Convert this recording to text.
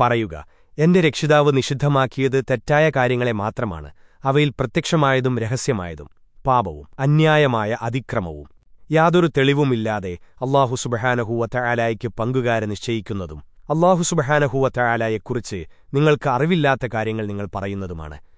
പറയുക എന്റെ രക്ഷിതാവ് നിഷിദ്ധമാക്കിയത് തെറ്റായ കാര്യങ്ങളെ മാത്രമാണ് അവയിൽ പ്രത്യക്ഷമായതും രഹസ്യമായതും പാപവും അന്യായമായ അതിക്രമവും. യാതൊരു തെളിവുമില്ലാതെ അള്ളാഹു സുബഹാനഹൂവത്ത പങ്കുകാരെ നിശ്ചയിക്കുന്നതും അള്ളാഹു സുബഹാനഹൂവത്ത നിങ്ങൾക്ക് അറിവില്ലാത്ത കാര്യങ്ങൾ നിങ്ങൾ പറയുന്നതുമാണ്.